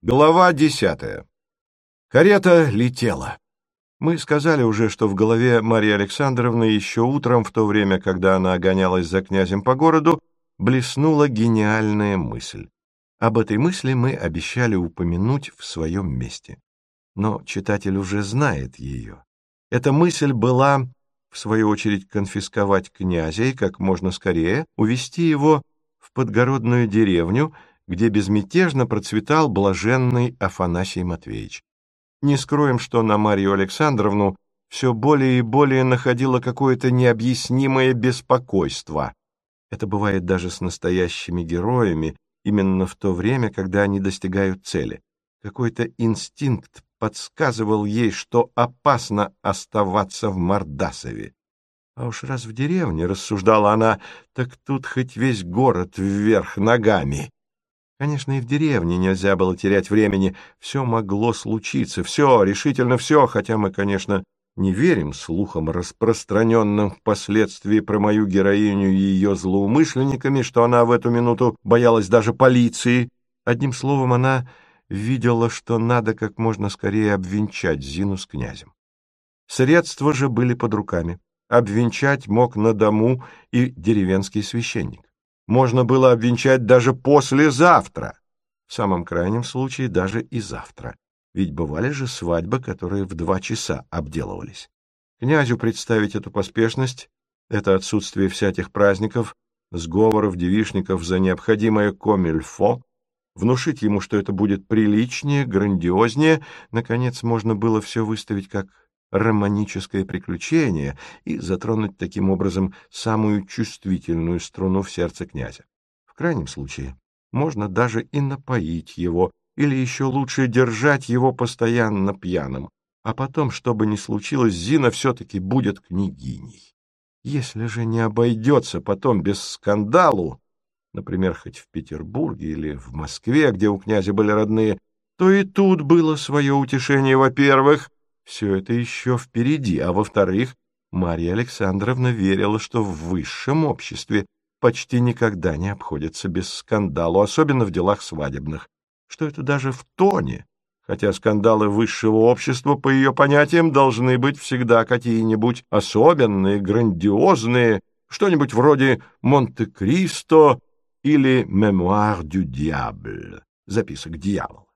Глава десятая. Карета летела. Мы сказали уже, что в голове Марии Александровны еще утром, в то время, когда она гонялась за князем по городу, блеснула гениальная мысль. Об этой мысли мы обещали упомянуть в своем месте. Но читатель уже знает ее. Эта мысль была, в свою очередь, конфисковать князя и как можно скорее увести его в подгородную деревню, где безмятежно процветал блаженный Афанасий Матвеевич. Не скроем, что на Марию Александровну все более и более находило какое-то необъяснимое беспокойство. Это бывает даже с настоящими героями, именно в то время, когда они достигают цели. Какой-то инстинкт подсказывал ей, что опасно оставаться в Мордасове. А уж раз в деревне, рассуждала она, так тут хоть весь город вверх ногами. Конечно, и в деревне нельзя было терять времени. Все могло случиться, все, решительно все, хотя мы, конечно, не верим слухам, распространенным впоследствии про мою героиню и ее злоумышленниками, что она в эту минуту боялась даже полиции. Одним словом, она видела, что надо как можно скорее обвенчать Зину с князем. Средства же были под руками. Обвенчать мог на дому и деревенский священник можно было обвенчать даже послезавтра, в самом крайнем случае даже и завтра, ведь бывали же свадьбы, которые в два часа обделывались. Князю представить эту поспешность, это отсутствие всяких праздников, сговоров девишников за необходимое комильфо, внушить ему, что это будет приличнее, грандиознее, наконец можно было все выставить как романическое приключение и затронуть таким образом самую чувствительную струну в сердце князя. В крайнем случае, можно даже и напоить его, или еще лучше держать его постоянно пьяным, а потом, что бы ни случилось, Зина все-таки будет княгиней. Если же не обойдется потом без скандалу, например, хоть в Петербурге или в Москве, где у князя были родные, то и тут было свое утешение, во-первых, все это еще впереди, а во-вторых, Марья Александровна верила, что в высшем обществе почти никогда не обходится без скандалу, особенно в делах свадебных, что это даже в тоне, хотя скандалы высшего общества, по ее понятиям, должны быть всегда какие-нибудь особенные, грандиозные, что-нибудь вроде «Монте-Кристо» или «Мемуар дю диабль» — записок дьявола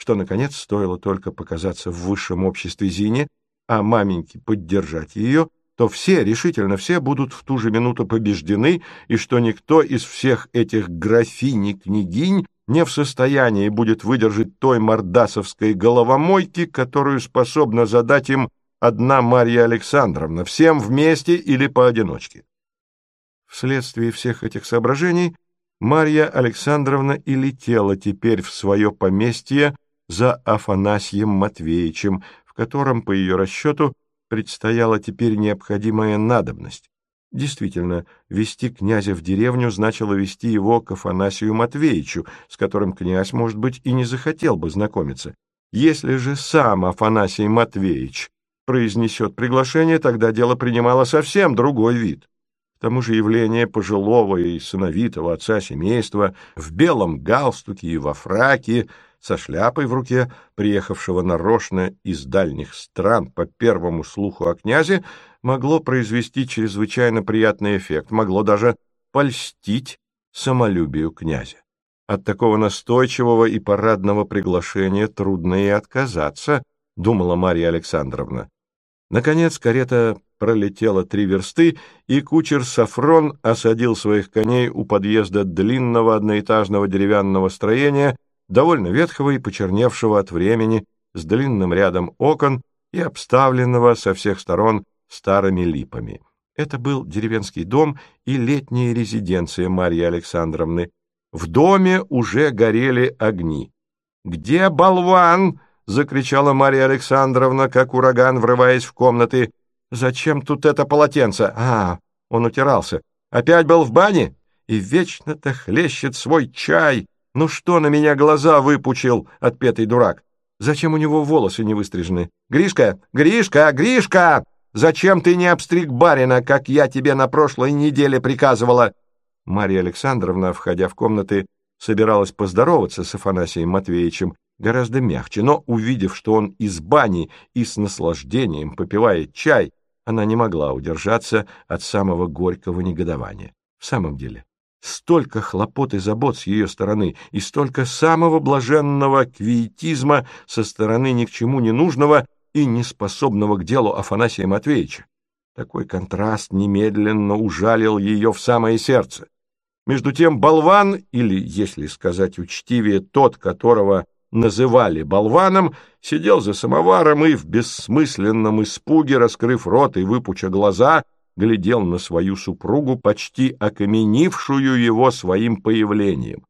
что, наконец, стоило только показаться в высшем обществе Зине, а маменьке поддержать ее, то все, решительно все, будут в ту же минуту побеждены, и что никто из всех этих графинь и княгинь не в состоянии будет выдержать той мордасовской головомойки, которую способна задать им одна Марья Александровна, всем вместе или поодиночке. Вследствие всех этих соображений Марья Александровна и летела теперь в свое поместье за Афанасьем Матвеевичем, в котором, по ее расчету, предстояла теперь необходимая надобность. Действительно, вести князя в деревню значило вести его к Афанасию Матвеевичу, с которым князь, может быть, и не захотел бы знакомиться. Если же сам Афанасий Матвеевич произнесет приглашение, тогда дело принимало совсем другой вид. К тому же явление пожилого и сыновитого отца семейства в белом галстуке и во фраке — со шляпой в руке, приехавшего нарочно из дальних стран по первому слуху о князе, могло произвести чрезвычайно приятный эффект, могло даже польстить самолюбию князя. От такого настойчивого и парадного приглашения трудно и отказаться, думала Марья Александровна. Наконец карета пролетела три версты, и кучер Сафрон осадил своих коней у подъезда длинного одноэтажного деревянного строения — довольно ветхого и почерневшего от времени, с длинным рядом окон и обставленного со всех сторон старыми липами. Это был деревенский дом и летняя резиденция Марьи Александровны. В доме уже горели огни. «Где болван?» — закричала Марья Александровна, как ураган, врываясь в комнаты. «Зачем тут это полотенце? А, он утирался. Опять был в бане? И вечно-то хлещет свой чай!» Ну что на меня глаза выпучил, отпетый дурак? Зачем у него волосы не выстрижены? Гришка, Гришка, Гришка! Зачем ты не обстриг барина, как я тебе на прошлой неделе приказывала? Марья Александровна, входя в комнаты, собиралась поздороваться с Афанасием Матвеевичем гораздо мягче, но, увидев, что он из бани и с наслаждением попивает чай, она не могла удержаться от самого горького негодования. В самом деле, столько хлопот и забот с ее стороны и столько самого блаженного квиетизма со стороны ни к чему не нужного и неспособного к делу Афанасия Матвеевича. Такой контраст немедленно ужалил ее в самое сердце. Между тем болван, или, если сказать учтивее, тот, которого называли болваном, сидел за самоваром и в бессмысленном испуге, раскрыв рот и выпуча глаза, глядел на свою супругу, почти окаменившую его своим появлением.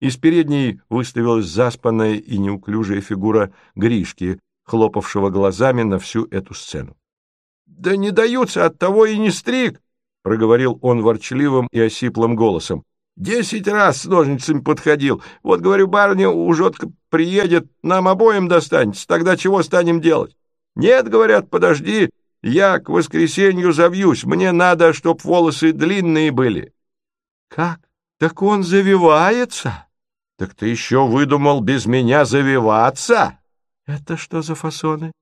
Из передней выставилась заспанная и неуклюжая фигура Гришки, хлопавшего глазами на всю эту сцену. — Да не даются, от того и не стриг! — проговорил он ворчливым и осиплым голосом. Десять раз с ножницами подходил. Вот, говорю, барыня ужотка приедет, нам обоим достанется. Тогда чего станем делать? Нет, говорят, подожди, я к воскресенью завьюсь. Мне надо, чтоб волосы длинные были. Как? Так он завивается? Так ты еще выдумал без меня завиваться? Это что за фасоны?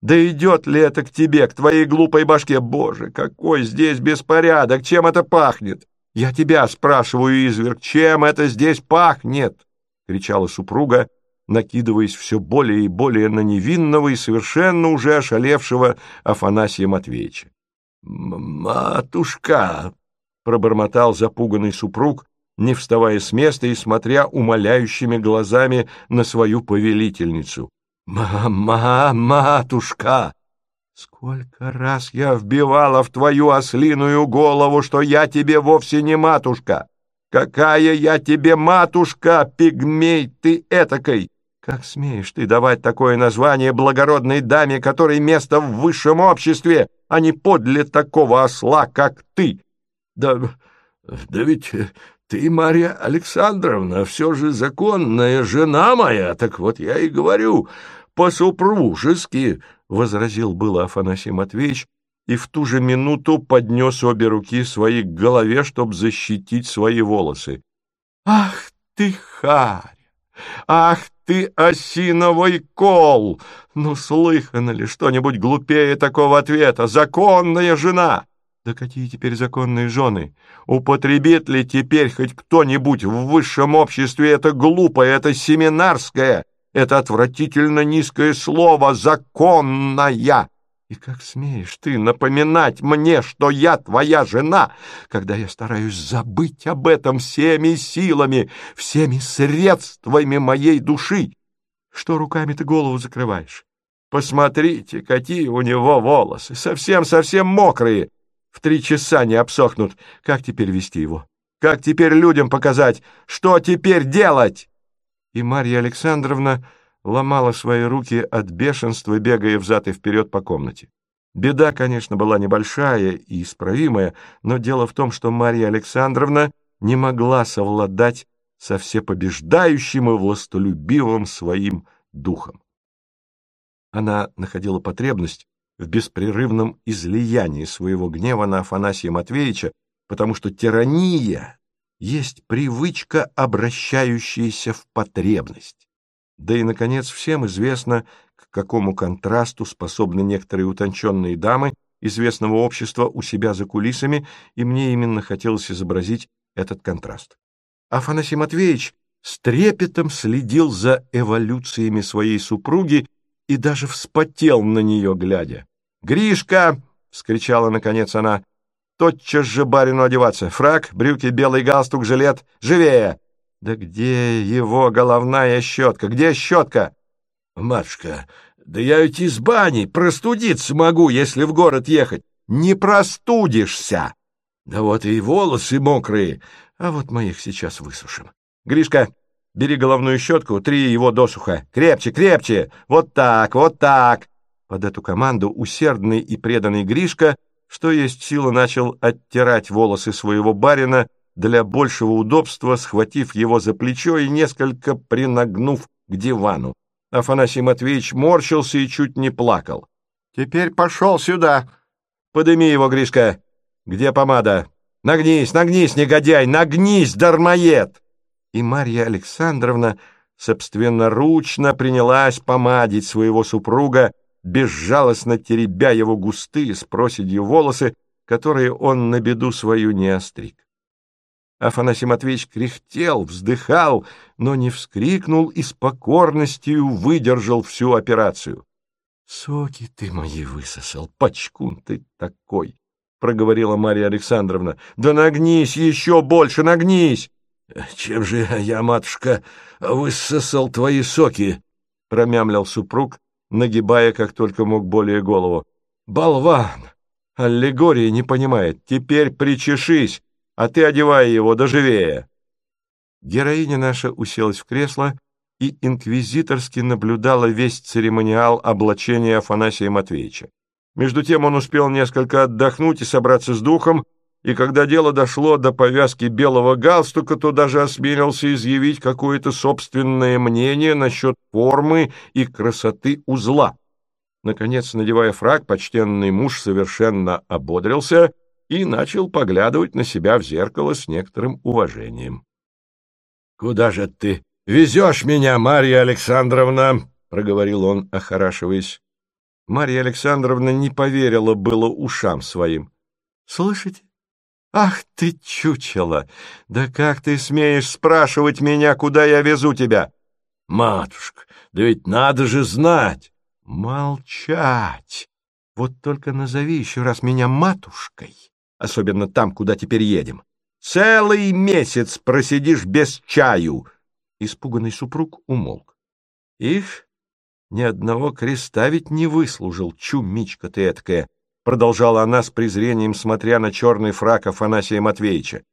Да идет ли это к тебе, к твоей глупой башке? Боже, какой здесь беспорядок! Чем это пахнет? «Я тебя спрашиваю, изверг, чем это здесь пахнет?» — кричала супруга, накидываясь все более и более на невинного и совершенно уже ошалевшего Афанасия Матвеевича. «Матушка!» — пробормотал запуганный супруг, не вставая с места и смотря умоляющими глазами на свою повелительницу. «Мама, матушка!» Сколько раз я вбивала в твою ослиную голову, что я тебе вовсе не матушка! Какая я тебе матушка, пигмей ты этакой! Как смеешь ты давать такое название благородной даме, которой место в высшем обществе, а не подле такого осла, как ты? Да, да ведь ты, Марья Александровна, все же законная жена моя, так вот я и говорю, по-супружески, — возразил было Афанасий Матвеевич, и в ту же минуту поднес обе руки своей к голове, чтобы защитить свои волосы. «Ах ты, Харя! Ах ты, осиновый кол! Ну, слыхано ли что-нибудь глупее такого ответа? Законная жена!» Да какие теперь законные жены? Употребит ли теперь хоть кто-нибудь в высшем обществе это глупое, это семинарское, это отвратительно низкое слово «законная». И как смеешь ты напоминать мне, что я твоя жена, когда я стараюсь забыть об этом всеми силами, всеми средствами моей души? Что руками ты голову закрываешь? Посмотрите, какие у него волосы, совсем-совсем мокрые. В три часа не обсохнут. Как теперь вести его? Как теперь людям показать? Что теперь делать? и Марья Александровна ломала свои руки от бешенства, бегая взад и вперед по комнате. Беда, конечно, была небольшая и исправимая, но дело в том, что Марья Александровна не могла совладать со всепобеждающим и властолюбивым своим духом. Она находила потребность в беспрерывном излиянии своего гнева на Афанасия Матвеевича, потому что тирания есть привычка, обращающаяся в потребность. Да и, наконец, всем известно, к какому контрасту способны некоторые утонченные дамы известного общества у себя за кулисами, и мне именно хотелось изобразить этот контраст. Афанасий Матвеевич с трепетом следил за эволюциями своей супруги и даже вспотел на нее, глядя. «Гришка!» — вскричала, наконец, она тотчас же барину одеваться. Фрак, брюки, белый галстук, жилет. Живее! Да где его головная щетка? Где щетка? Матушка, да я ведь из бани простудиться могу, если в город ехать. Не простудишься. Да вот и волосы мокрые, а вот мы их сейчас высушим. Гришка, бери головную щетку, три его досуха. Крепче, крепче. Вот так, вот так. Под эту команду усердный и преданный Гришка — что есть сила, начал оттирать волосы своего барина для большего удобства, схватив его за плечо и несколько принагнув к дивану. Афанасий Матвеевич морщился и чуть не плакал. — Теперь пошел сюда. Подыми его, Гришка. Где помада? Нагнись, нагнись, негодяй, нагнись, дармоед! и Марья Александровна собственноручно принялась помадить своего супруга, безжалостно теребя его густые с проседью волосы, которые он на беду свою не остриг. Афанасий Матвеевич кряхтел, вздыхал, но не вскрикнул и с покорностью выдержал всю операцию. — Соки ты мои высосал, пачкун ты такой! — проговорила Марья Александровна. — Да нагнись еще больше, нагнись! — Чем же я, матушка, высосал твои соки? — промямлял супруг, нагибая, как только мог, более голову. — Болван! Аллегории не понимает. Теперь причешись! А ты одевай его, доживее. Героиня наша уселась в кресло и инквизиторски наблюдала весь церемониал облачения Афанасия Матвеевича. Между тем он успел несколько отдохнуть и собраться с духом, и когда дело дошло до повязки белого галстука, то даже осмелился изъявить какое-то собственное мнение насчет формы и красоты узла. Наконец, надевая фраг, почтенный муж совершенно ободрился — и начал поглядывать на себя в зеркало с некоторым уважением. — Куда же ты везешь меня, Марья Александровна? — проговорил он, охорашиваясь. Марья Александровна не поверила было ушам своим. — Слышите? Ах ты, чучело! Да как ты смеешь спрашивать меня, куда я везу тебя? — Матушка, да ведь надо же знать! — Молчать! Вот только назови еще раз меня матушкой, особенно там, куда теперь едем. Целый месяц просидишь без чаю. Испуганный супруг умолк. Их ни одного креста ведь не выслужил, чумичка ты эткая, продолжала она с презрением, смотря на черный фрак Афанасия Матвеевича.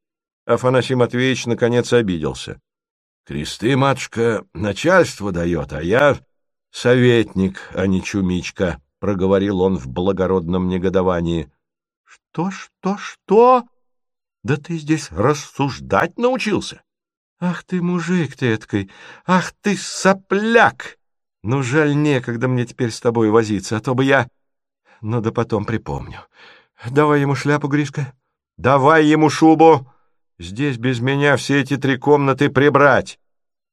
Афанасий Матвеевич наконец обиделся. Кресты, матушка, начальство дает, а я советник, а не чумичка, проговорил он в благородном негодовании. Что, что, что? Да ты здесь рассуждать научился? Ах ты, мужик ты эткой! Ах ты, сопляк! Ну, жаль, некогда мне теперь с тобой возиться, а то бы я... Ну, да потом припомню. Давай ему шляпу, Гришка. Давай ему шубу. Здесь без меня все эти три комнаты прибрать.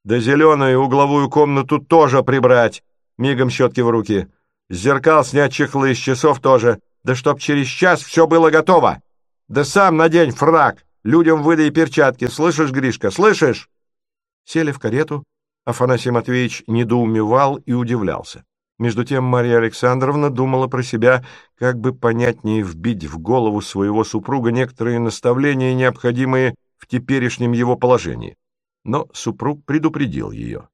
Да зеленую угловую комнату тоже прибрать. Мигом щетки в руки. Зеркал снять чехлы из часов тоже. Да чтоб через час все было готово! Да сам надень фраг, людям выдай перчатки, слышишь, Гришка, слышишь?» Сели в карету, Афанасий Матвеевич недоумевал и удивлялся. Между тем Марья Александровна думала про себя, как бы понятнее вбить в голову своего супруга некоторые наставления, необходимые в теперешнем его положении. Но супруг предупредил ее.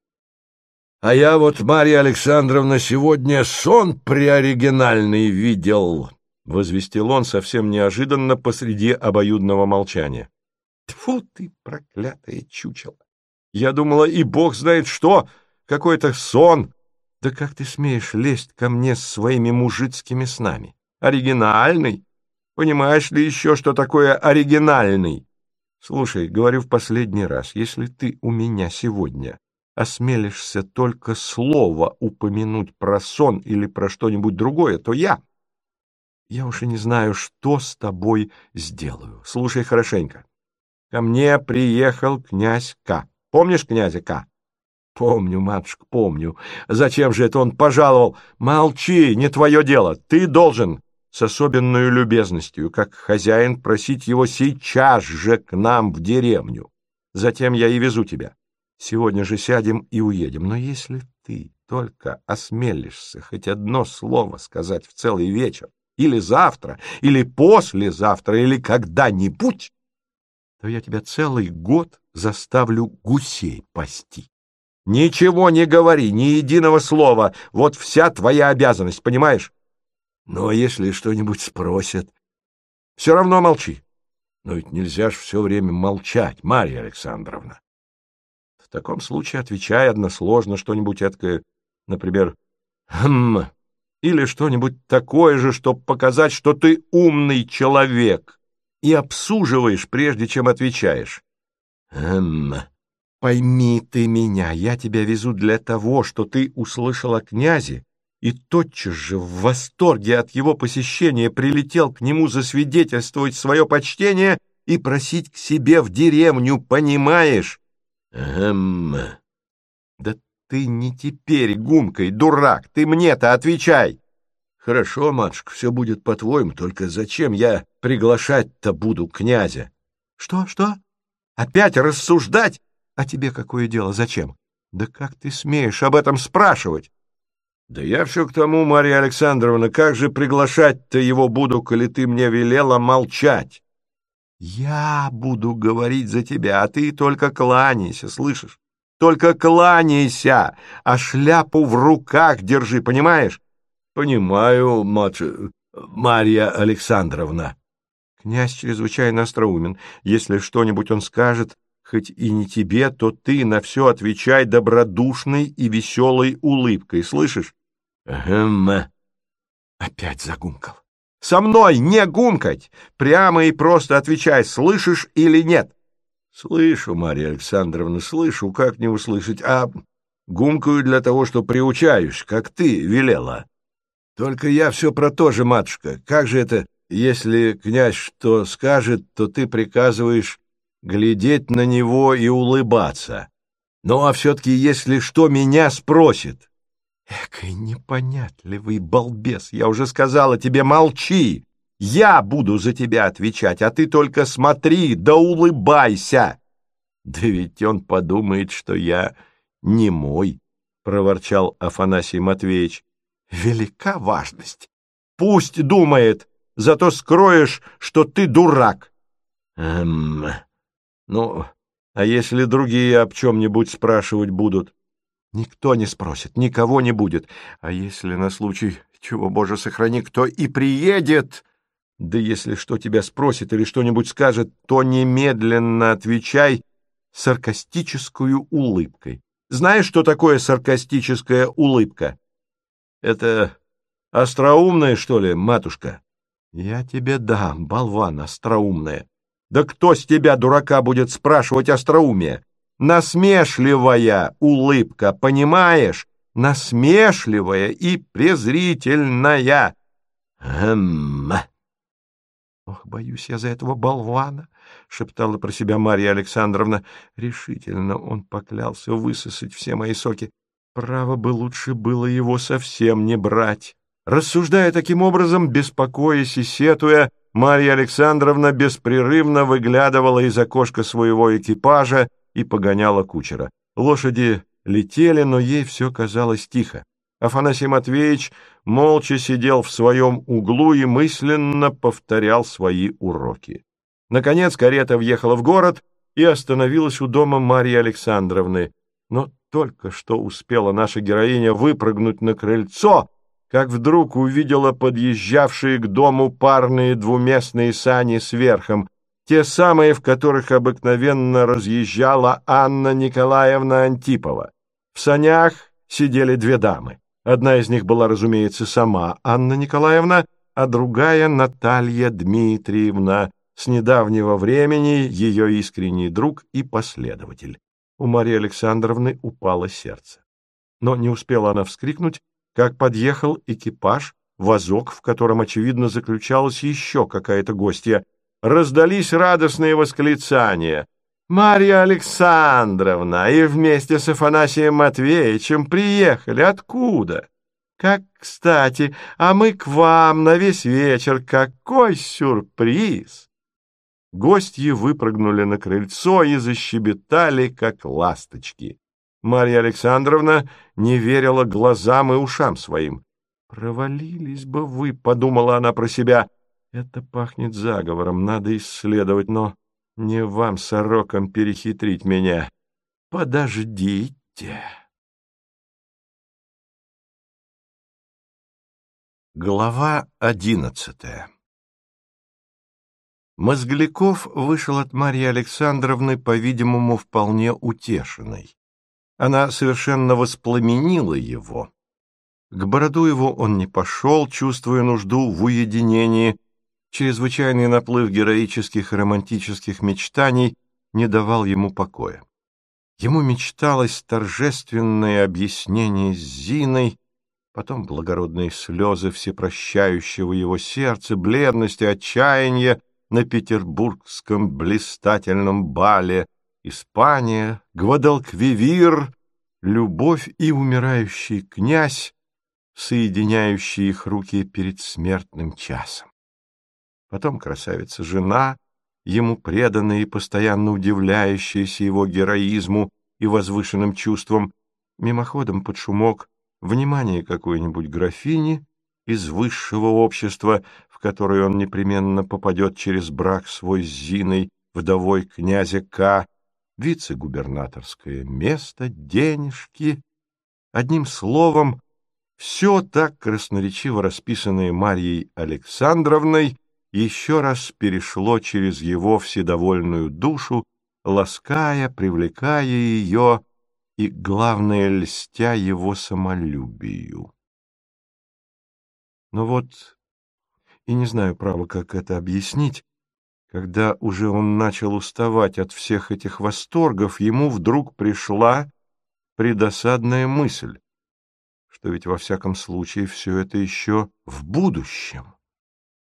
— А я вот, Марья Александровна, сегодня сон приоригинальный видел, — возвестил он совсем неожиданно посреди обоюдного молчания. — Тьфу ты, проклятое чучело! Я думала, и бог знает что, какой-то сон. Да как ты смеешь лезть ко мне с своими мужицкими снами? Оригинальный? Понимаешь ли еще, что такое оригинальный? Слушай, говорю в последний раз, если ты у меня сегодня осмелишься только слово упомянуть про сон или про что-нибудь другое, то я я уж и не знаю, что с тобой сделаю. Слушай хорошенько. Ко мне приехал князь К. Помнишь князя К? Помню, матушка, помню. Зачем же это он пожаловал? Молчи, не твое дело. Ты должен с особенной любезностью, как хозяин, просить его сейчас же к нам в деревню. Затем я и везу тебя. Сегодня же сядем и уедем. Но если ты только осмелишься хоть одно слово сказать в целый вечер, или завтра, или послезавтра, или когда-нибудь, то я тебя целый год заставлю гусей пасти. Ничего не говори, ни единого слова. Вот вся твоя обязанность, понимаешь? Ну, а если что-нибудь спросят? Все равно молчи. Но ведь нельзя ж все время молчать, Марья Александровна. В таком случае отвечай односложно что-нибудь эткое, например, «Хм, или что-нибудь такое же, чтобы показать, что ты умный человек, и обсуживаешь, прежде чем отвечаешь. Эм, пойми ты меня, я тебя везу для того, что ты услышал о князе, и тотчас же в восторге от его посещения прилетел к нему засвидетельствовать свое почтение и просить к себе в деревню, понимаешь? Эм... Да ты не теперь гумкой, дурак, ты мне-то отвечай. Хорошо, матушка, все будет по-твоему, только зачем я приглашать-то буду князя? Что, что? Опять рассуждать? А тебе какое дело, зачем? Да как ты смеешь об этом спрашивать? Да я все к тому, Марья Александровна, как же приглашать-то его буду, коли ты мне велела молчать? Я буду говорить за тебя, а ты только кланяйся, слышишь? Только кланяйся, а шляпу в руках держи, понимаешь? Понимаю, мать... Марья Александровна. Князь чрезвычайно остроумен. Если что-нибудь он скажет, хоть и не тебе, то ты на все отвечай добродушной и веселой улыбкой, слышишь? Эм. Опять загумкал. Со мной не гумкать! Прямо и просто отвечай, слышишь или нет. Слышу, Марья Александровна, слышу, как не услышать, а гумкаю для того, что приучаюсь, как ты велела. Только я все про то же, матушка. Как же это, если князь что скажет, то ты приказываешь глядеть на него и улыбаться? Ну, а все-таки, если что меня спросит, Экой непонятливый балбес, я уже сказала тебе, молчи! Я буду за тебя отвечать, а ты только смотри, да улыбайся! Да ведь он подумает, что я не мой, — проворчал Афанасий Матвеевич. Велика важность. Пусть думает, зато скроешь, что ты дурак. Эм, ну, а если другие об чем-нибудь спрашивать будут? Никто не спросит, никого не будет. А если на случай, чего, Боже, сохрани, кто и приедет, да если что тебя спросит или что-нибудь скажет, то немедленно отвечай саркастическую улыбкой. Знаешь, что такое саркастическая улыбка? Это остроумная, что ли, матушка? Я тебе дам, болван остроумная. Да кто с тебя, дурака, будет спрашивать остроумие? Насмешливая улыбка, понимаешь? Насмешливая и презрительная. Эм. Ох, боюсь я за этого болвана, шептала про себя Марья Александровна. Решительно он поклялся высосать все мои соки. Право бы лучше было его совсем не брать. Рассуждая таким образом, беспокоясь и сетуя, Марья Александровна беспрерывно выглядывала из окошка своего экипажа и погоняла кучера. Лошади летели, но ей все казалось тихо. Афанасий Матвеевич молча сидел в своем углу и мысленно повторял свои уроки. Наконец карета въехала в город и остановилась у дома Марьи Александровны. Но только что успела наша героиня выпрыгнуть на крыльцо, как вдруг увидела подъезжавшие к дому парные двуместные сани с верхом, те самые, в которых обыкновенно разъезжала Анна Николаевна Антипова. В санях сидели две дамы. Одна из них была, разумеется, сама Анна Николаевна, а другая — Наталья Дмитриевна, с недавнего времени ее искренний друг и последователь. У Марии Александровны упало сердце. Но не успела она вскрикнуть, как подъехал экипаж, вазок, в котором, очевидно, заключалась еще какая-то гостья. Раздались радостные восклицания. «Марья Александровна и вместе с Афанасием Матвеевичем приехали. Откуда?» «Как кстати, а мы к вам на весь вечер. Какой сюрприз!» Гостьи выпрыгнули на крыльцо и защебетали, как ласточки. Марья Александровна не верила глазам и ушам своим. «Провалились бы вы», — подумала она про себя. «Это пахнет заговором, надо исследовать, но не вам, сорокам, перехитрить меня. Подождите». Глава одиннадцатая Мозгляков вышел от Марьи Александровны, по-видимому, вполне утешенный. Она совершенно воспламенила его. К Бородуеву он не пошел, чувствуя нужду в уединении. Чрезвычайный наплыв героических и романтических мечтаний не давал ему покоя. Ему мечталось торжественное объяснение с Зиной, потом благородные слезы всепрощающего его сердца, бледность и отчаяние на петербургском блистательном бале — Испания, Гвадалквивир, любовь и умирающий князь, соединяющие их руки перед смертным часом. Потом красавица-жена, ему преданная и постоянно удивляющаяся его героизму и возвышенным чувствам, мимоходом под шумок, внимание какой-нибудь графини из высшего общества, в которое он непременно попадет через брак свой с Зиной, вдовой князя К., вице-губернаторское место, денежки. Одним словом, все так красноречиво расписанное Марьей Александровной еще раз перешло через его вседовольную душу, лаская, привлекая ее и, главное, льстя его самолюбию. Но вот, и не знаю, право, как это объяснить, когда уже он начал уставать от всех этих восторгов, ему вдруг пришла предосадная мысль, что ведь во всяком случае все это еще в будущем.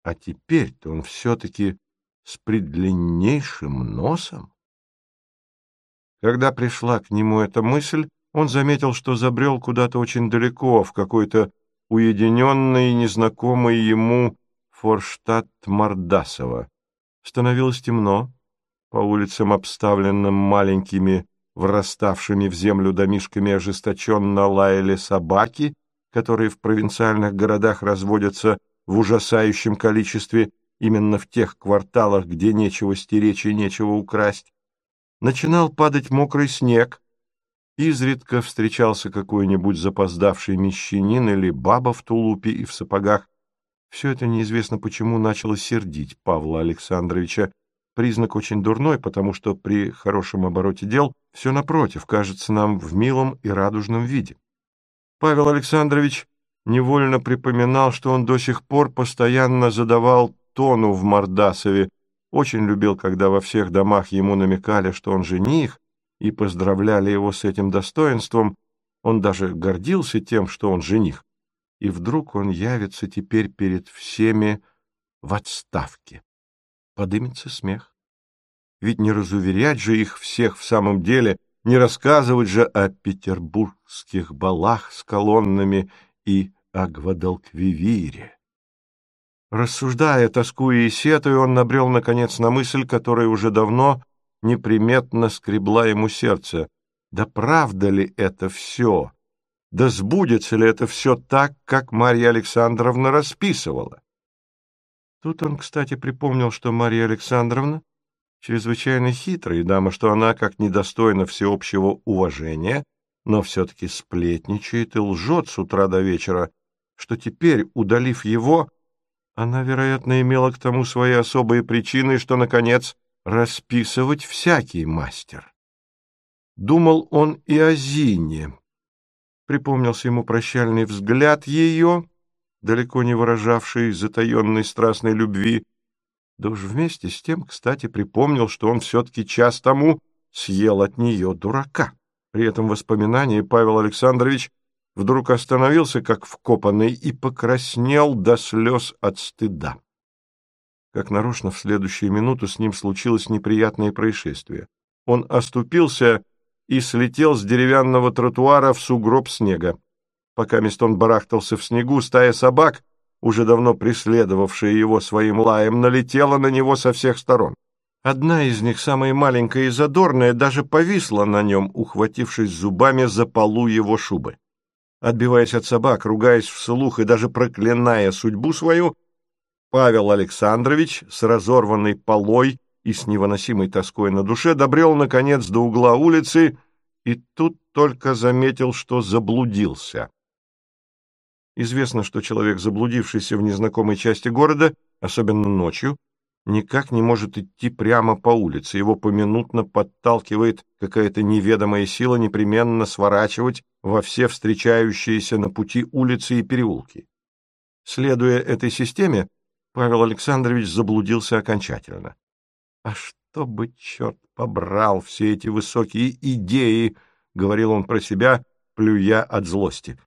А теперь-то он все-таки с предлиннейшим носом. Когда пришла к нему эта мысль, он заметил, что забрел куда-то очень далеко, в какой-то уединенный, незнакомый ему форштадт Мордасова. Становилось темно, по улицам, обставленным маленькими, враставшими в землю домишками, ожесточенно лаяли собаки, которые в провинциальных городах разводятся в ужасающем количестве именно в тех кварталах, где нечего стеречь и нечего украсть. Начинал падать мокрый снег, изредка встречался какой-нибудь запоздавший мещанин или баба в тулупе и в сапогах. Все это неизвестно почему начало сердить Павла Александровича, признак очень дурной, потому что при хорошем обороте дел все напротив кажется нам в милом и радужном виде. Павел Александрович невольно припоминал, что он до сих пор постоянно задавал тону в Мордасове, очень любил, когда во всех домах ему намекали, что он жених, и поздравляли его с этим достоинством, он даже гордился тем, что он жених, и вдруг он явится теперь перед всеми в отставке. Подымется смех. Ведь не разуверять же их всех в самом деле, не рассказывать же о петербургских балах с колоннами и о Гвадалквивире. Рассуждая, тоскуя и сетуя, он набрел, наконец, на мысль, которая уже давно неприметно скребла ему сердце. Да правда ли это все? Да сбудется ли это все так, как Марья Александровна расписывала? Тут он, кстати, припомнил, что Марья Александровна чрезвычайно хитрая дама, что она, как недостойна всеобщего уважения, но все-таки сплетничает и лжет с утра до вечера, что теперь, удалив его, она, вероятно, имела к тому свои особые причины, что, наконец, расписывать всякий мастер. Думал он и о Зине. Припомнился ему прощальный взгляд ее, далеко не выражавший затаенной страстной любви, да уж вместе с тем, кстати, припомнил, что он все-таки час тому съел от нее дурака. При этом воспоминании Павел Александрович вдруг остановился, как вкопанный, и покраснел до слез от стыда. Как нарочно в следующую минуту с ним случилось неприятное происшествие. Он оступился и слетел с деревянного тротуара в сугроб снега. Пока он барахтался в снегу, стая собак, уже давно преследовавшая его своим лаем, налетела на него со всех сторон. Одна из них, самая маленькая и задорная, даже повисла на нем, ухватившись зубами за полу его шубы. Отбиваясь от собак, ругаясь вслух и даже проклиная судьбу свою, Павел Александрович с разорванной полой и с невыносимой тоской на душе добрел, наконец, до угла улицы и тут только заметил, что заблудился. Известно, что человек, заблудившийся в незнакомой части города, особенно ночью, никак не может идти прямо по улице. Его поминутно подталкивает какая-то неведомая сила непременно сворачивать во все встречающиеся на пути улицы и переулки. Следуя этой системе, Павел Александрович заблудился окончательно. «А что бы, черт побрал, все эти высокие идеи!» — говорил он про себя, плюя от злости.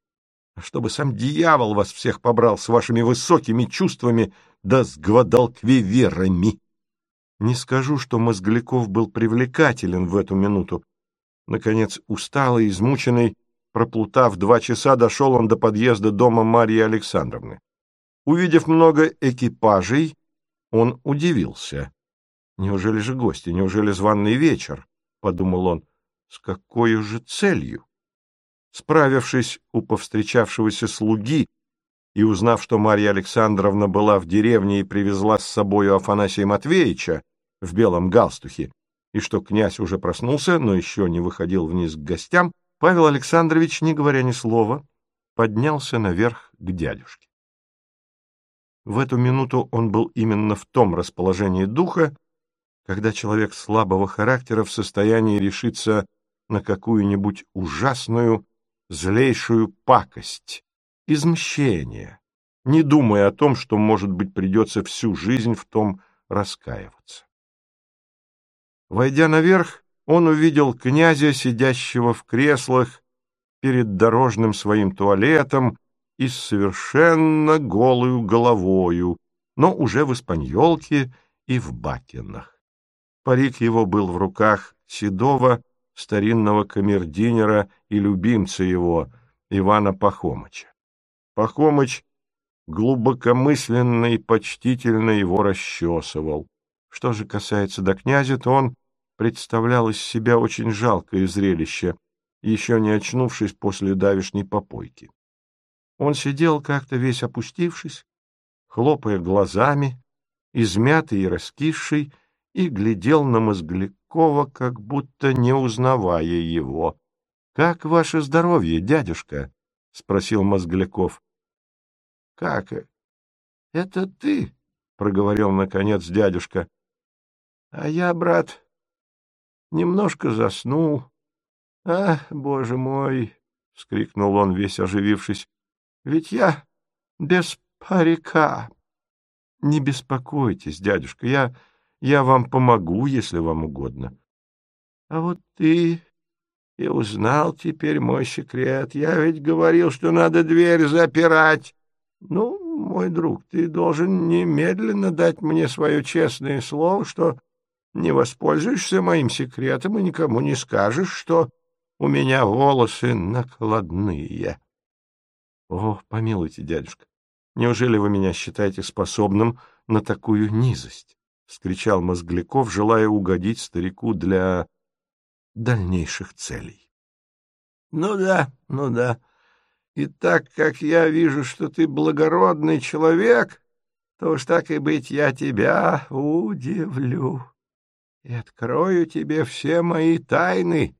«А чтобы сам дьявол вас всех побрал с вашими высокими чувствами, да с гвадалквиверами. Не скажу, что Мозгляков был привлекателен в эту минуту. Наконец, усталый, измученный, проплутав два часа, дошел он до подъезда дома Марии Александровны. Увидев много экипажей, он удивился. «Неужели же гости? Неужели званный вечер?» — подумал он. «С какой же целью?» Справившись у повстречавшегося слуги и узнав, что Марья Александровна была в деревне и привезла с собою Афанасия Матвеевича в белом галстухе, и что князь уже проснулся, но еще не выходил вниз к гостям, Павел Александрович, не говоря ни слова, поднялся наверх к дядюшке. В эту минуту он был именно в том расположении духа, когда человек слабого характера в состоянии решиться на какую-нибудь ужасную, злейшую пакость, измщение, не думая о том, что, может быть, придется всю жизнь в том раскаиваться. Войдя наверх, он увидел князя, сидящего в креслах перед дорожным своим туалетом и с совершенно голую головою, но уже в испаньолке и в бакенах. Парик его был в руках седого, старинного камердинера и любимца его, Ивана Пахомыча. Пахомыч глубокомысленно и почтительно его расчесывал. Что же касается до князя, то он представлял из себя очень жалкое зрелище, еще не очнувшись после давешней попойки. Он сидел как-то весь опустившись, хлопая глазами, измятый и раскисший, и глядел на Мозглякова, как будто не узнавая его. — Как ваше здоровье, дядюшка? — спросил Мозгляков. — Как? Это ты? — проговорил, наконец, дядюшка. — А я, брат, немножко заснул. — Ах, боже мой! — вскрикнул он, весь оживившись. — Ведь я без парика. — Не беспокойтесь, дядюшка, я, я вам помогу, если вам угодно. — А вот ты и узнал теперь мой секрет. Я ведь говорил, что надо дверь запирать. Ну, мой друг, ты должен немедленно дать мне свое честное слово, что не воспользуешься моим секретом и никому не скажешь, что у меня волосы накладные. — О, помилуйте, дядюшка, неужели вы меня считаете способным на такую низость? — вскричал Мозгляков, желая угодить старику для дальнейших целей. — Ну да, ну да. И так как я вижу, что ты благородный человек, то уж так и быть я тебя удивлю и открою тебе все мои тайны.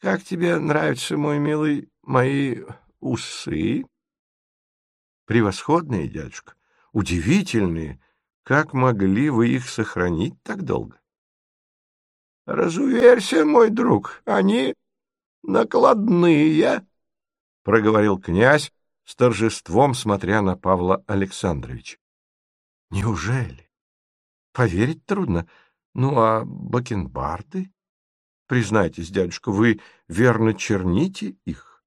Как тебе нравятся, мой милый, мои усы? Превосходные, дядюшка, удивительные. Как могли вы их сохранить так долго? Разуверься, мой друг, они накладные, — проговорил князь с торжеством, смотря на Павла Александровича. — Неужели? Поверить трудно. Ну, а бакенбарды? Признайтесь, дядюшка, вы верно черните их?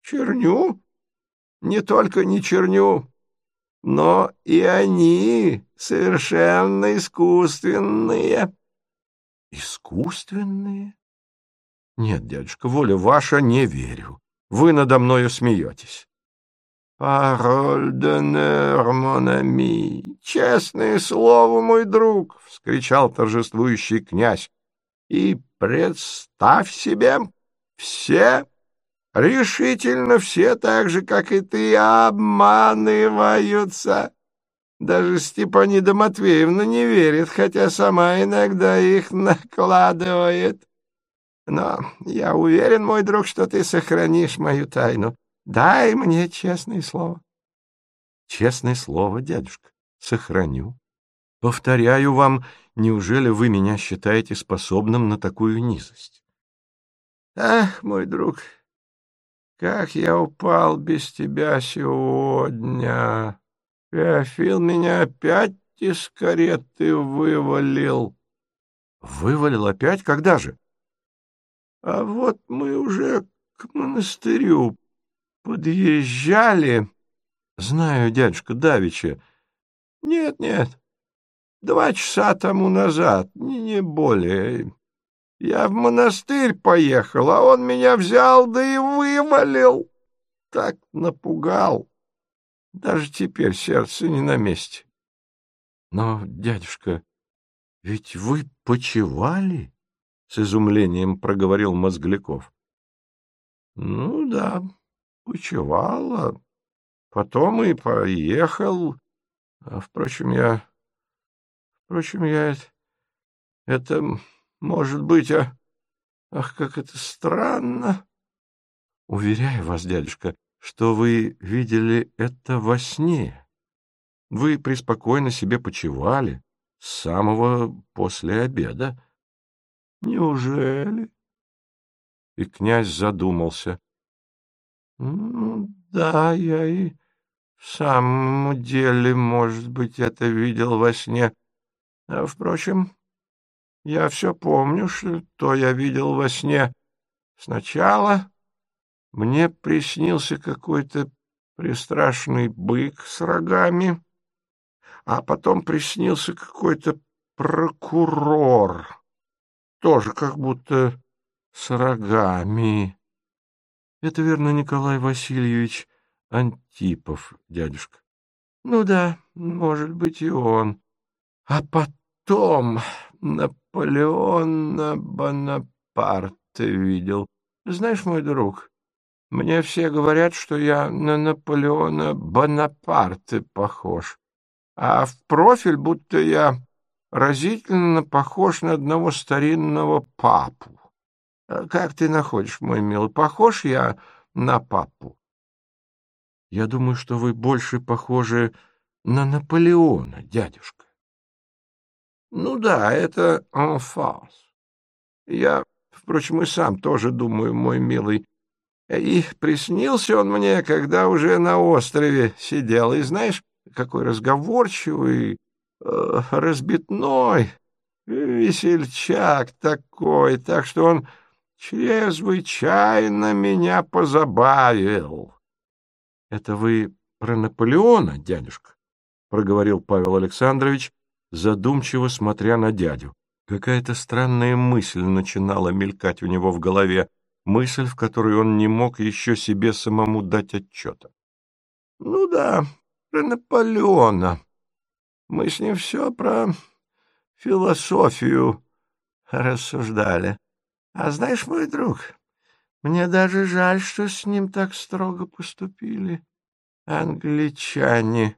Черню? Не только не черню, но и они совершенно искусственные. Искусственные? Нет, дядюшка, воля ваша, не верю. Вы надо мною смеетесь. «Пароль д'онер, мон ami! Честное слово, мой друг!» — вскричал торжествующий князь. «И представь себе, все, решительно все, так же, как и ты, обманываются!» Даже Степанида Матвеевна не верит, хотя сама иногда их накладывает. Но я уверен, мой друг, что ты сохранишь мою тайну. Дай мне честное слово. Честное слово, дядюшка, сохраню. Повторяю вам, неужели вы меня считаете способным на такую низость? Ах, мой друг, как я упал без тебя сегодня. Феофил меня опять из кареты вывалил. Вывалил опять? Когда же? А вот мы уже к монастырю подъезжали. Знаю, дядюшка Давича. Нет, нет, два часа тому назад, не, не более. Я в монастырь поехал, а он меня взял, да и вывалил. Так напугал. Даже теперь сердце не на месте. — Но, дядюшка, ведь вы почевали? — с изумлением проговорил Мозгляков. — Ну да, почевала. Потом и поехал. А, впрочем, я... Впрочем, я... Это, может быть, а... Ах, как это странно! Уверяю вас, дядюшка, что вы видели это во сне. Вы преспокойно себе почевали с самого после обеда. Неужели? И князь задумался. Ну, да, я и в самом деле, может быть, это видел во сне. А, впрочем, я все помню, что я видел во сне. Сначала мне приснился какой-то пристрашный бык с рогами, а потом приснился какой-то прокурор, тоже как будто с рогами. Это верно, Николай Васильевич Антипов, дядюшка. Ну да, может быть, и он. А потом Наполеона Бонапарта видел. Знаешь, мой друг, мне все говорят, что я на Наполеона Бонапарта похож, а в профиль будто я разительно похож на одного старинного папу. А как ты находишь, мой милый, похож я на папу? Я думаю, что вы больше похожи на Наполеона, дядюшка. Ну да, это enfance. Я, впрочем, и сам тоже думаю, мой милый, и приснился он мне, когда уже на острове сидел. И знаешь, какой разговорчивый, э, разбитной, весельчак такой, так что он чрезвычайно меня позабавил. — Это вы про Наполеона, дядюшка? — проговорил Павел Александрович, задумчиво смотря на дядю. Какая-то странная мысль начинала мелькать у него в голове мысль, в которой он не мог еще себе самому дать отчета. — Ну да, про Наполеона. Мы с ним все про философию рассуждали. А знаешь, мой друг, мне даже жаль, что с ним так строго поступили англичане.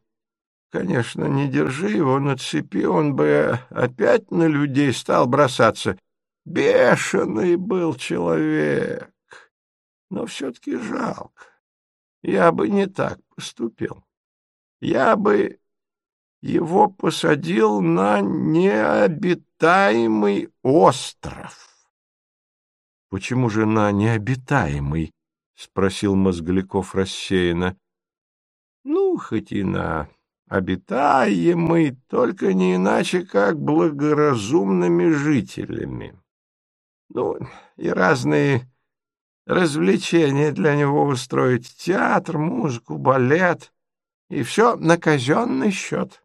Конечно, не держи его на цепи, он бы опять на людей стал бросаться. Бешеный был человек, но все-таки жалко. Я бы не так поступил. Я бы его посадил на необитаемый остров. — Почему же на необитаемый? — спросил Мозгляков рассеянно. — Ну, хоть и на обитаемый, только не иначе, как благоразумными жителями. Ну, и разные развлечения для него устроить, театр, музыку, балет, и все на казенный счет.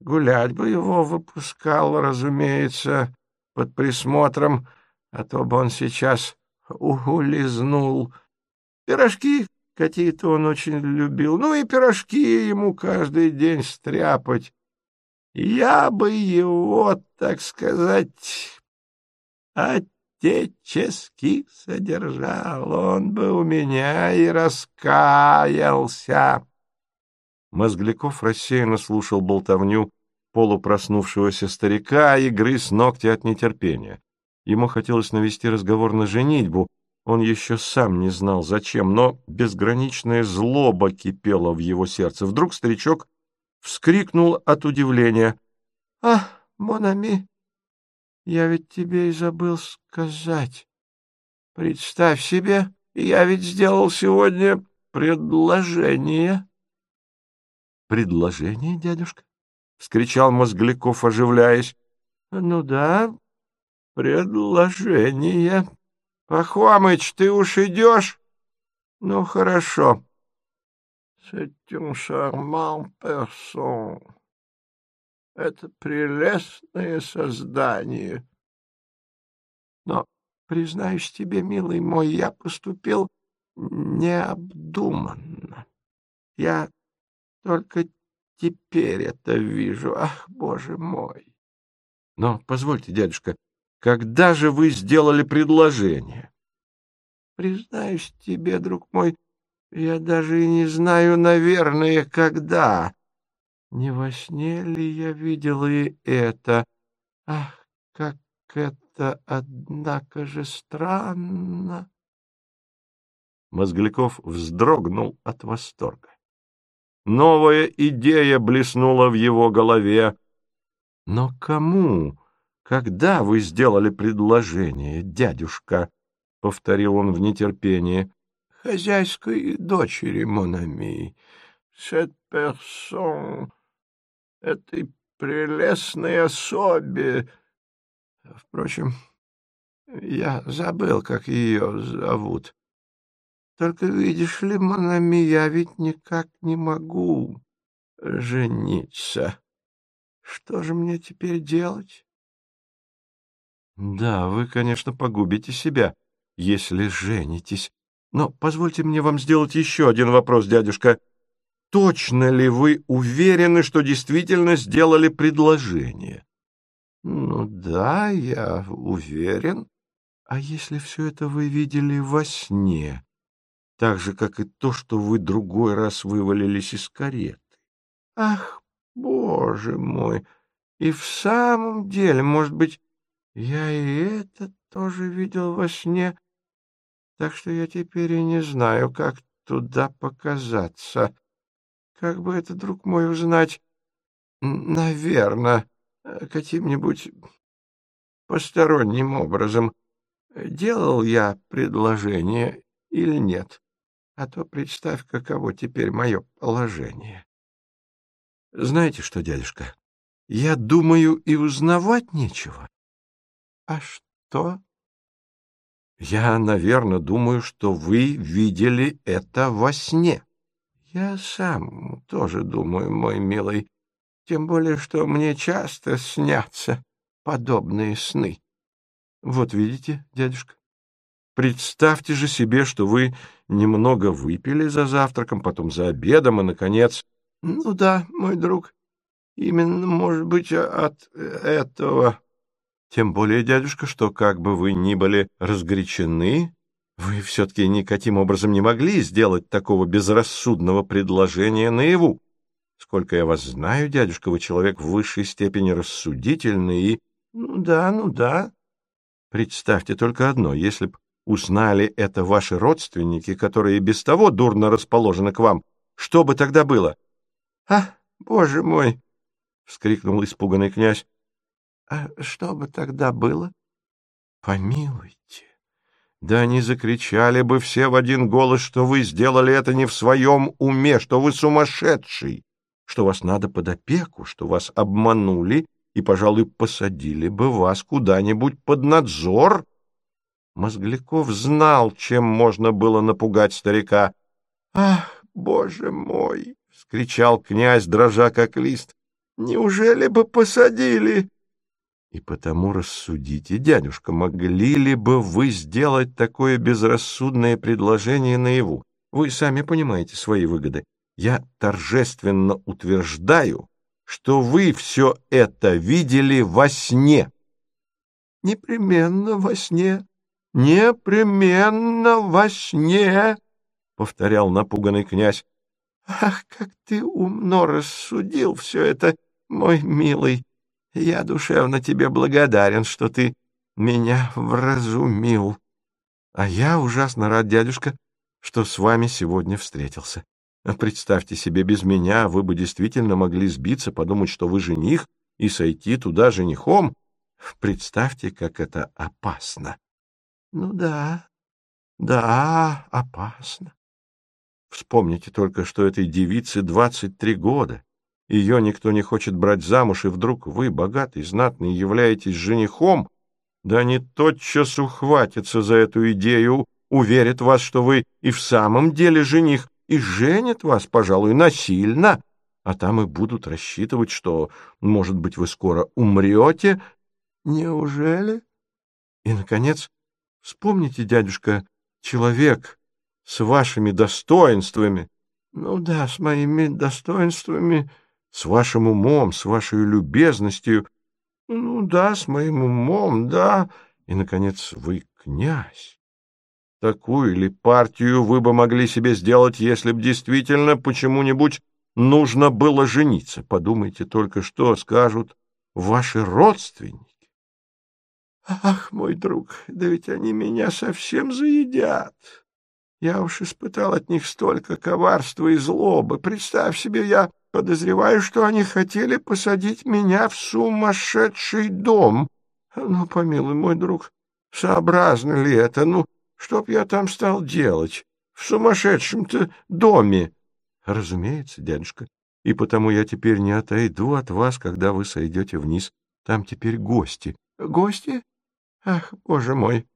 Гулять бы его выпускал, разумеется, под присмотром, а то бы он сейчас улизнул. Пирожки какие-то он очень любил, ну и пирожки ему каждый день стряпать. Я бы его, так сказать, отечески содержал, он бы у меня и раскаялся. Мозгляков рассеянно слушал болтовню полупроснувшегося старика и грыз ногти от нетерпения. Ему хотелось навести разговор на женитьбу, он еще сам не знал зачем, но безграничная злоба кипела в его сердце. Вдруг старичок вскрикнул от удивления. — Ах, Монами, я ведь тебе и забыл сказать. Представь себе, я ведь сделал сегодня предложение. — Предложение, дядюшка? — вскричал Мозгляков, оживляясь. — Ну да, предложение. Пахомыч, ты уж идешь? Ну, хорошо. C'est un charmant person. это прелестное создание. Но, признаюсь тебе, милый мой, я поступил необдуманно. Я только теперь это вижу. Ах, боже мой! Но, позвольте, дядюшка, когда же вы сделали предложение? Признаюсь тебе, друг мой, я даже и не знаю, наверное, когда. Не во сне ли я видела и это? Ах, как это, однако же, странно! Мозгляков вздрогнул от восторга. Новая идея блеснула в его голове. Но кому, когда вы сделали предложение, дядюшка? — повторил он в нетерпении. — Хозяйской дочери Монами. Cette personne, этой прелестной особе. Впрочем, я забыл, как ее зовут. Только, видишь ли, Монами, я ведь никак не могу жениться. Что же мне теперь делать? Да, вы, конечно, погубите себя, если женитесь. Но позвольте мне вам сделать еще один вопрос, дядюшка. Точно ли вы уверены, что действительно сделали предложение? Ну да, я уверен. А если все это вы видели во сне? так же, как и то, что вы другой раз вывалились из кареты. Ах, боже мой! И в самом деле, может быть, я и это тоже видел во сне, так что я теперь и не знаю, как туда показаться. Как бы это, друг мой, узнать? Наверное, каким-нибудь посторонним образом. Делал я предложение или нет? А то представь, каково теперь мое положение. Знаете что, дядюшка, я думаю, и узнавать нечего. А что? Я, наверное, думаю, что вы видели это во сне. Я сам тоже думаю, мой милый, тем более, что мне часто снятся подобные сны. Вот видите, дядюшка, Представьте же себе, что вы немного выпили за завтраком, потом за обедом и, наконец... — Ну да, мой друг, именно, может быть, от этого... Тем более, дядюшка, что как бы вы ни были разгорячены, вы все-таки никаким образом не могли сделать такого безрассудного предложения наяву. Сколько я вас знаю, дядюшка, вы человек в высшей степени рассудительный и... — Ну да, ну да. Представьте только одно, если б Узнали это ваши родственники, которые без того дурно расположены к вам. Что бы тогда было? — А, боже мой! — вскрикнул испуганный князь. — А что бы тогда было? — Помилуйте. Да они закричали бы все в один голос, что вы сделали это не в своем уме, что вы сумасшедший, что вас надо под опеку, что вас обманули и, пожалуй, посадили бы вас куда-нибудь под надзор, Мозгляков знал, чем можно было напугать старика. — Ах, боже мой! — вскричал князь, дрожа как лист. — Неужели бы посадили? И потому рассудите, дядюшка, могли ли бы вы сделать такое безрассудное предложение наяву? Вы сами понимаете свои выгоды. Я торжественно утверждаю, что вы все это видели во сне. — Непременно во сне, непременно во сне, — повторял напуганный князь. — Ах, как ты умно рассудил все это, мой милый! Я душевно тебе благодарен, что ты меня вразумил. А я ужасно рад, дядюшка, что с вами сегодня встретился. Представьте себе, без меня вы бы действительно могли сбиться, подумать, что вы жених, и сойти туда женихом. Представьте, как это опасно. Ну да, да, опасно. Вспомните только, что этой девице двадцать три года. Ее никто не хочет брать замуж, и вдруг вы, богатый, знатный, являетесь женихом, да они тотчас ухватятся за эту идею, уверят вас, что вы и в самом деле жених, и женят вас, пожалуй, насильно, а там и будут рассчитывать, что, может быть, вы скоро умрете. Неужели? И, наконец, вспомните, дядюшка, человек с вашими достоинствами. Ну да, с моими достоинствами, с вашим умом, с вашей любезностью. Ну да, с моим умом, да. И, наконец, вы князь. Такую ли партию вы бы могли себе сделать, если б действительно почему-нибудь нужно было жениться? Подумайте только, что скажут ваши родственники. Ах, мой друг, да ведь они меня совсем заедят. Я уж испытал от них столько коварства и злобы. Представь себе, я подозреваю, что они хотели посадить меня в сумасшедший дом. Ну, помилуй, мой друг, сообразно ли это? Ну, что б я там стал делать? В сумасшедшем-то доме? Разумеется, дядюшка. И потому я теперь не отойду от вас, когда вы сойдете вниз. Там теперь гости. Гости? Ах, боже мой!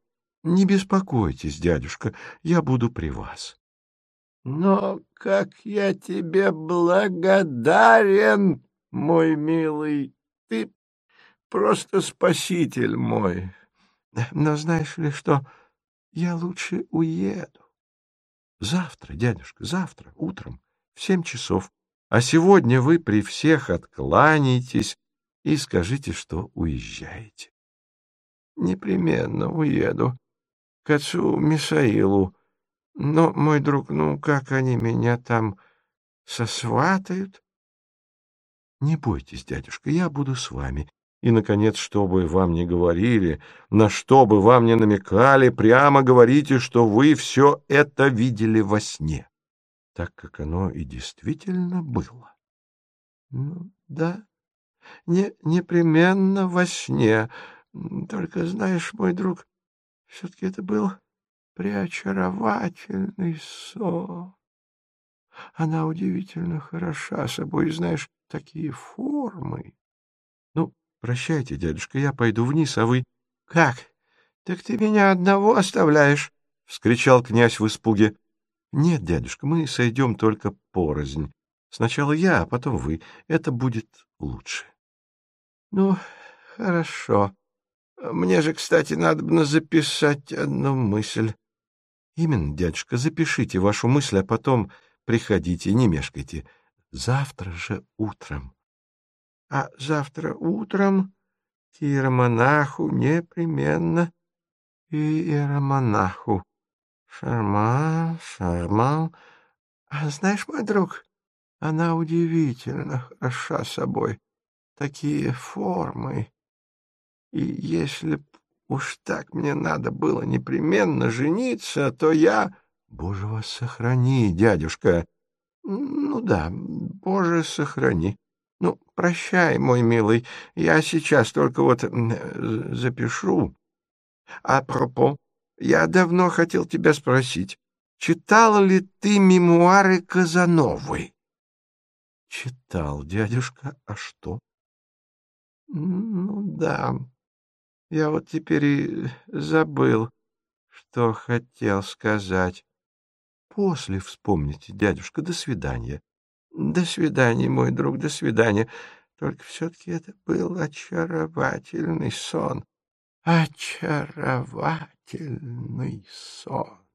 Не беспокойтесь, дядюшка, я буду при вас. Но как я тебе благодарен, мой милый! Ты просто спаситель мой. Но знаешь ли что... Я лучше уеду. Завтра, дядюшка, завтра, утром, в семь часов. А сегодня вы при всех откланяйтесь и скажите, что уезжаете. Непременно уеду. К отцу Мисаилу. Но, мой друг, ну как они меня там сосватают? Не бойтесь, дядюшка, я буду с вами. И, наконец, что бы вам ни говорили, на что бы вам ни намекали, прямо говорите, что вы все это видели во сне, так как оно и действительно было. Ну, да, не, непременно во сне. Только, знаешь, мой друг, все-таки это был преочаровательный сон. Она удивительно хороша собой, знаешь, такие формы. Прощайте, дядюшка, я пойду вниз, а вы... — Как? Так ты меня одного оставляешь? — вскричал князь в испуге. — Нет, дядюшка, мы сойдем только порознь. Сначала я, а потом вы. Это будет лучше. — Ну, хорошо. Мне же, кстати, надо записать одну мысль. — Именно, дядюшка, запишите вашу мысль, а потом приходите, не мешкайте. Завтра же утром а завтра утром иеромонаху непременно иеромонаху. Шарман, шарман. А знаешь, мой друг, она удивительно хороша собой. Такие формы. И если б уж так мне надо было непременно жениться, то я... Боже вас сохрани, дядюшка. Ну да, Боже сохрани. Ну, прощай, мой милый, я сейчас только вот запишу. А пропо, я давно хотел тебя спросить, читал ли ты мемуары Казановой? Читал, дядюшка, а что? Ну, да, я вот теперь и забыл, что хотел сказать. После вспомните, дядюшка, до свидания. До свидания, мой друг, до свидания. Только все-таки это был очаровательный сон. Очаровательный сон.